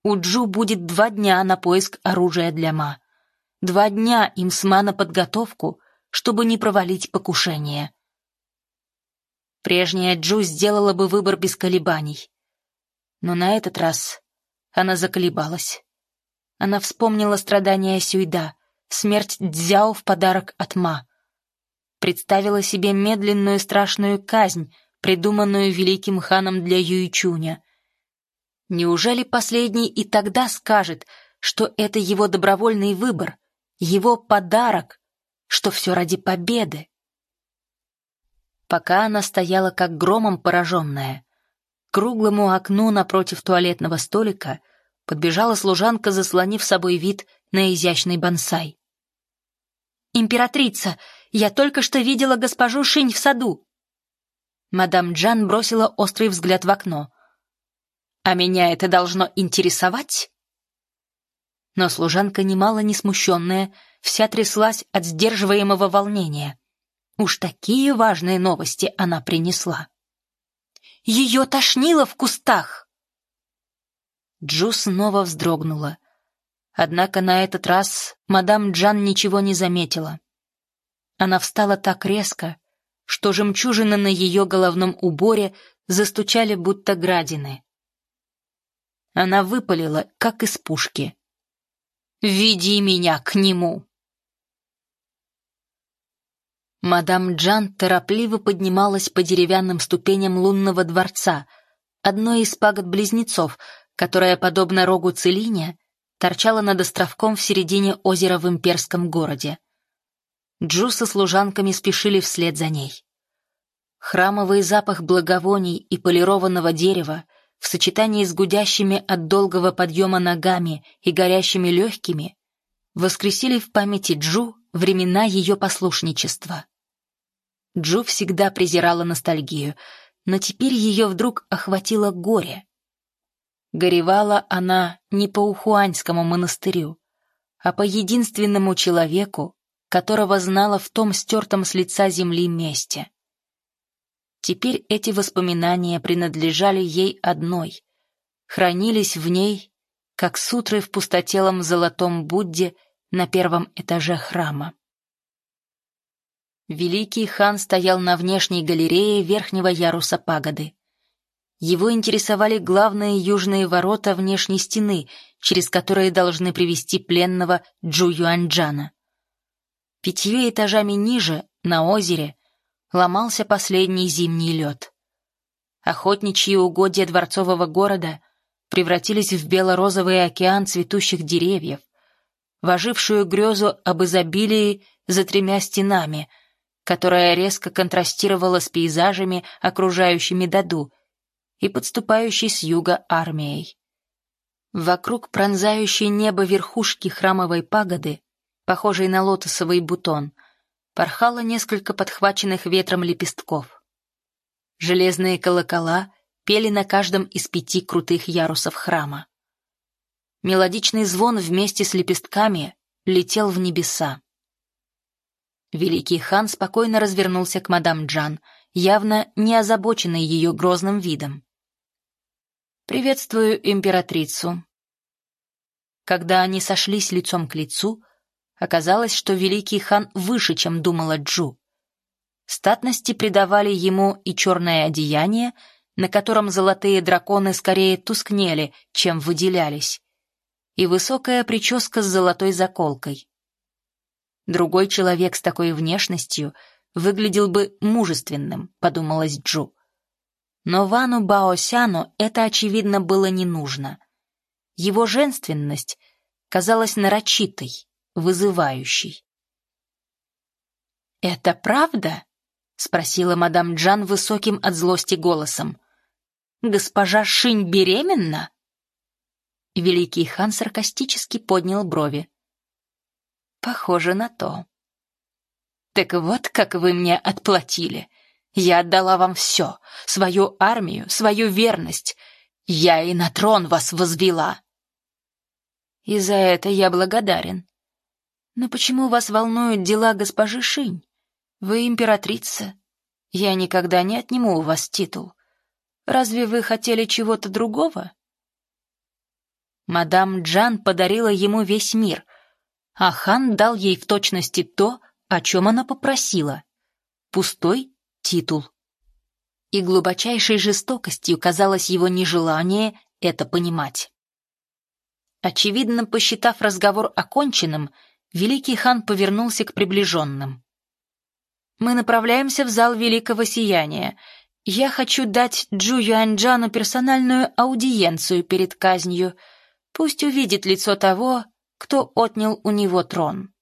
У Джу будет два дня на поиск оружия для Ма. Два дня им с Ма на подготовку, чтобы не провалить покушение. Прежняя Джу сделала бы выбор без колебаний. Но на этот раз она заколебалась. Она вспомнила страдания Сюйда, смерть Дзяо в подарок от Ма. Представила себе медленную страшную казнь, придуманную великим ханом для Юйчуня. Неужели последний и тогда скажет, что это его добровольный выбор, его подарок, что все ради победы? Пока она стояла как громом пораженная, круглому окну напротив туалетного столика подбежала служанка, заслонив собой вид на изящный бонсай. «Императрица, я только что видела госпожу Шинь в саду!» Мадам Джан бросила острый взгляд в окно. «А меня это должно интересовать?» Но служанка, немало не смущенная, вся тряслась от сдерживаемого волнения. Уж такие важные новости она принесла. Ее тошнило в кустах!» Джу снова вздрогнула. Однако на этот раз мадам Джан ничего не заметила. она встала так резко, что жемчужины на ее головном уборе застучали будто градины. Она выпалила, как из пушки. «Веди меня к нему!» Мадам Джан торопливо поднималась по деревянным ступеням лунного дворца, одной из пагод-близнецов, которая, подобно рогу Целине, торчала над островком в середине озера в имперском городе. Джу со служанками спешили вслед за ней. Храмовый запах благовоний и полированного дерева в сочетании с гудящими от долгого подъема ногами и горящими легкими воскресили в памяти Джу времена ее послушничества. Джу всегда презирала ностальгию, но теперь ее вдруг охватило горе. Горевала она не по Ухуаньскому монастырю, а по единственному человеку, которого знала в том стертом с лица земли месте. Теперь эти воспоминания принадлежали ей одной, хранились в ней, как сутры в пустотелом золотом Будде на первом этаже храма. Великий хан стоял на внешней галерее верхнего яруса пагоды. Его интересовали главные южные ворота внешней стены, через которые должны привести пленного Джу Юаньджана. Пятью этажами ниже, на озере, ломался последний зимний лед. Охотничьи угодья дворцового города превратились в бело-розовый океан цветущих деревьев, вожившую грезу об изобилии за тремя стенами — которая резко контрастировала с пейзажами, окружающими Даду, и подступающей с юга армией. Вокруг пронзающей небо верхушки храмовой пагоды, похожей на лотосовый бутон, порхало несколько подхваченных ветром лепестков. Железные колокола пели на каждом из пяти крутых ярусов храма. Мелодичный звон вместе с лепестками летел в небеса. Великий хан спокойно развернулся к мадам Джан, явно не озабоченный ее грозным видом. «Приветствую императрицу». Когда они сошлись лицом к лицу, оказалось, что великий хан выше, чем думала Джу. Статности придавали ему и черное одеяние, на котором золотые драконы скорее тускнели, чем выделялись, и высокая прическа с золотой заколкой. Другой человек с такой внешностью выглядел бы мужественным, подумалась Джу. Но Вану Баосяну это, очевидно, было не нужно. Его женственность казалась нарочитой, вызывающей. «Это правда?» — спросила мадам Джан высоким от злости голосом. «Госпожа Шинь беременна?» Великий хан саркастически поднял брови. Похоже на то. Так вот, как вы мне отплатили. Я отдала вам все, свою армию, свою верность. Я и на трон вас возвела. И за это я благодарен. Но почему вас волнуют дела госпожи Шинь? Вы императрица. Я никогда не отниму у вас титул. Разве вы хотели чего-то другого? Мадам Джан подарила ему весь мир — а хан дал ей в точности то, о чем она попросила — пустой титул. И глубочайшей жестокостью казалось его нежелание это понимать. Очевидно, посчитав разговор оконченным, великий хан повернулся к приближенным. «Мы направляемся в зал Великого Сияния. Я хочу дать Джу Юаньджану персональную аудиенцию перед казнью. Пусть увидит лицо того, кто отнял у него трон.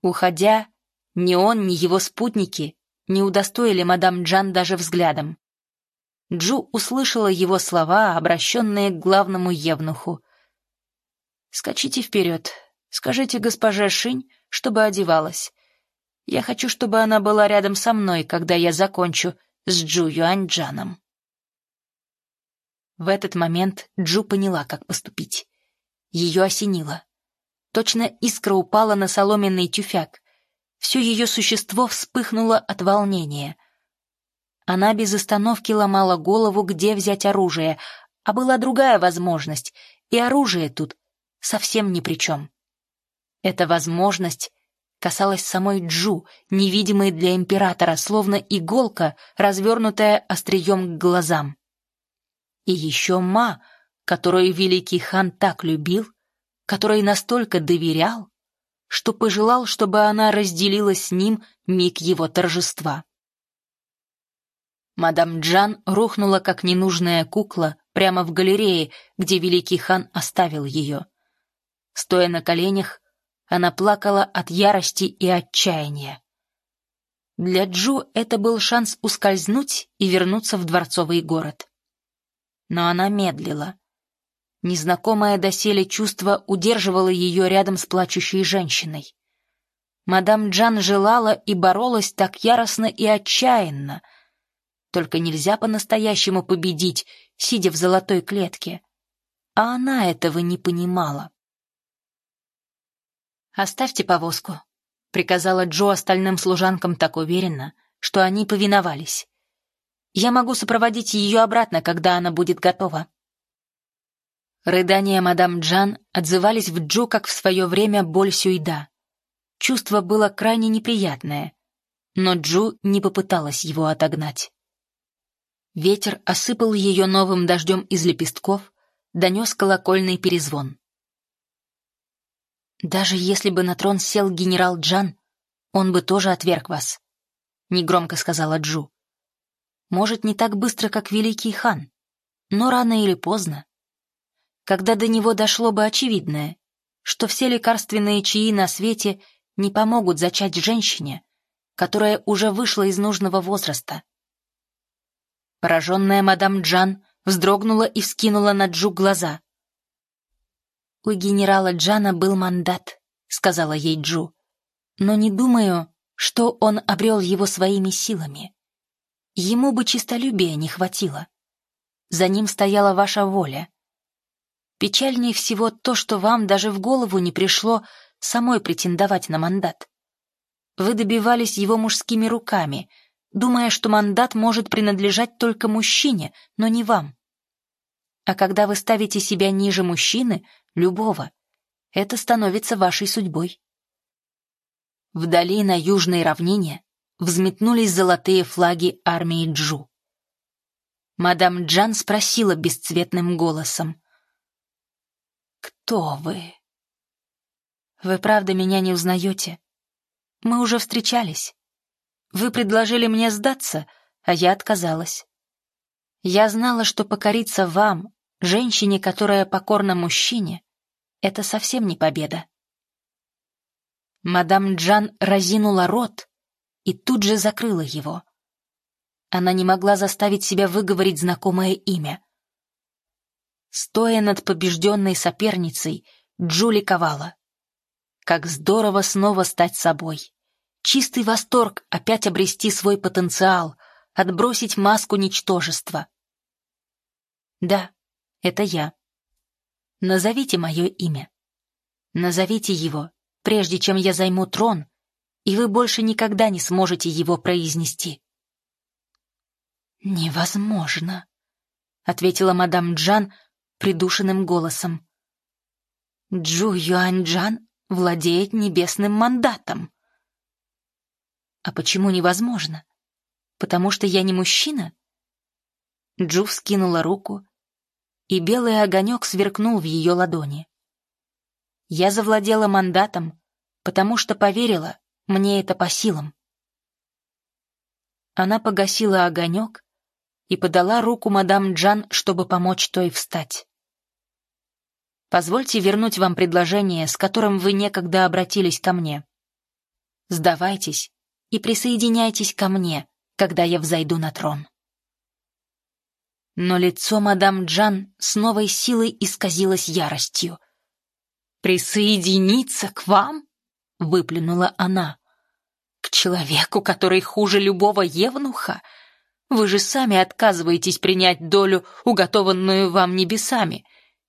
Уходя, ни он, ни его спутники не удостоили мадам Джан даже взглядом. Джу услышала его слова, обращенные к главному евнуху. «Скачите вперед, скажите госпоже Шинь, чтобы одевалась. Я хочу, чтобы она была рядом со мной, когда я закончу с Джу Юаньджаном». В этот момент Джу поняла, как поступить. Ее осенило. Точно искра упала на соломенный тюфяк. Все ее существо вспыхнуло от волнения. Она без остановки ломала голову, где взять оружие, а была другая возможность, и оружие тут совсем ни при чем. Эта возможность касалась самой Джу, невидимой для императора, словно иголка, развернутая острием к глазам. И еще Ма, которую великий хан так любил, которой настолько доверял, что пожелал, чтобы она разделила с ним миг его торжества. Мадам Джан рухнула, как ненужная кукла, прямо в галерее, где великий хан оставил ее. Стоя на коленях, она плакала от ярости и отчаяния. Для Джу это был шанс ускользнуть и вернуться в дворцовый город. Но она медлила. Незнакомое доселе чувство удерживало ее рядом с плачущей женщиной. Мадам Джан желала и боролась так яростно и отчаянно. Только нельзя по-настоящему победить, сидя в золотой клетке. А она этого не понимала. «Оставьте повозку», — приказала Джо остальным служанкам так уверенно, что они повиновались. «Я могу сопроводить ее обратно, когда она будет готова». Рыдания мадам Джан отзывались в Джо, как в свое время боль Сюйда. Чувство было крайне неприятное, но Джу не попыталась его отогнать. Ветер осыпал ее новым дождем из лепестков, донес колокольный перезвон. «Даже если бы на трон сел генерал Джан, он бы тоже отверг вас», — негромко сказала Джу. «Может, не так быстро, как великий хан, но рано или поздно. Когда до него дошло бы очевидное, что все лекарственные чаи на свете не помогут зачать женщине, которая уже вышла из нужного возраста». Пораженная мадам Джан вздрогнула и вскинула на Джу глаза. «У генерала Джана был мандат», — сказала ей Джу. «Но не думаю, что он обрел его своими силами. Ему бы чистолюбия не хватило. За ним стояла ваша воля. Печальнее всего то, что вам даже в голову не пришло самой претендовать на мандат. Вы добивались его мужскими руками, думая, что мандат может принадлежать только мужчине, но не вам. А когда вы ставите себя ниже мужчины, любого. Это становится вашей судьбой. Вдали на южной равнине взметнулись золотые флаги армии Джу. Мадам Джан спросила бесцветным голосом. «Кто вы?» «Вы правда меня не узнаете? Мы уже встречались. Вы предложили мне сдаться, а я отказалась. Я знала, что покориться вам Женщине, которая покорна мужчине, это совсем не победа. Мадам Джан разинула рот и тут же закрыла его. Она не могла заставить себя выговорить знакомое имя. Стоя над побежденной соперницей, Джули ковала. Как здорово снова стать собой. Чистый восторг опять обрести свой потенциал, отбросить маску ничтожества. Да, это я. Назовите мое имя. Назовите его, прежде чем я займу трон, и вы больше никогда не сможете его произнести. «Невозможно», — ответила мадам Джан придушенным голосом. «Джу Юаньджан владеет небесным мандатом». «А почему невозможно? Потому что я не мужчина?» Джу вскинула руку и белый огонек сверкнул в ее ладони. Я завладела мандатом, потому что поверила, мне это по силам. Она погасила огонек и подала руку мадам Джан, чтобы помочь той встать. Позвольте вернуть вам предложение, с которым вы некогда обратились ко мне. Сдавайтесь и присоединяйтесь ко мне, когда я взойду на трон. Но лицо мадам Джан с новой силой исказилось яростью. «Присоединиться к вам?» — выплюнула она. «К человеку, который хуже любого евнуха? Вы же сами отказываетесь принять долю, уготованную вам небесами.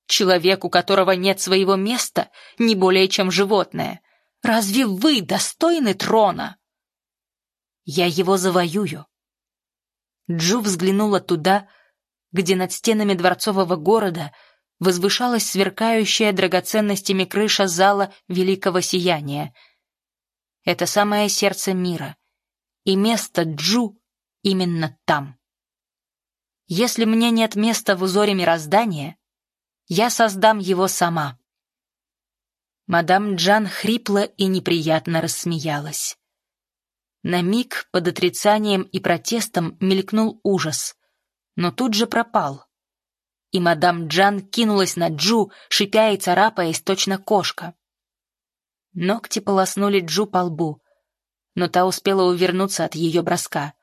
Человеку, у которого нет своего места, не более чем животное. Разве вы достойны трона?» «Я его завоюю». Джу взглянула туда, — где над стенами дворцового города возвышалась сверкающая драгоценностями крыша зала великого сияния. Это самое сердце мира. И место Джу именно там. Если мне нет места в узоре мироздания, я создам его сама. Мадам Джан хрипло и неприятно рассмеялась. На миг под отрицанием и протестом мелькнул ужас, но тут же пропал. И мадам Джан кинулась на Джу, шипя и царапаясь, точно кошка. Ногти полоснули Джу по лбу, но та успела увернуться от ее броска.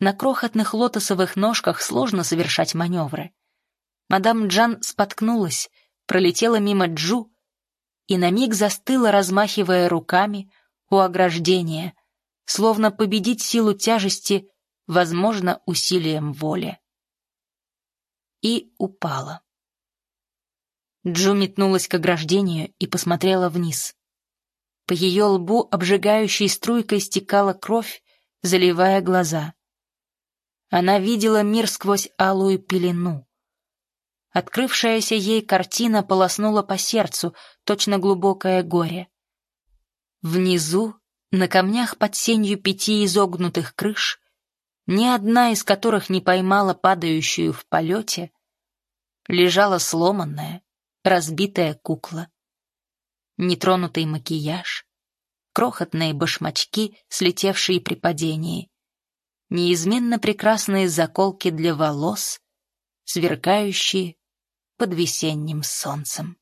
На крохотных лотосовых ножках сложно совершать маневры. Мадам Джан споткнулась, пролетела мимо Джу и на миг застыла, размахивая руками у ограждения, словно победить силу тяжести возможно усилием воли. И упала. Джу метнулась к ограждению и посмотрела вниз. По ее лбу обжигающей струйкой стекала кровь, заливая глаза. Она видела мир сквозь алую пелену. Открывшаяся ей картина полоснула по сердцу, точно глубокое горе. Внизу на камнях под сенью пяти изогнутых крыш, ни одна из которых не поймала падающую в полете, лежала сломанная, разбитая кукла. Нетронутый макияж, крохотные башмачки, слетевшие при падении, неизменно прекрасные заколки для волос, сверкающие под весенним солнцем.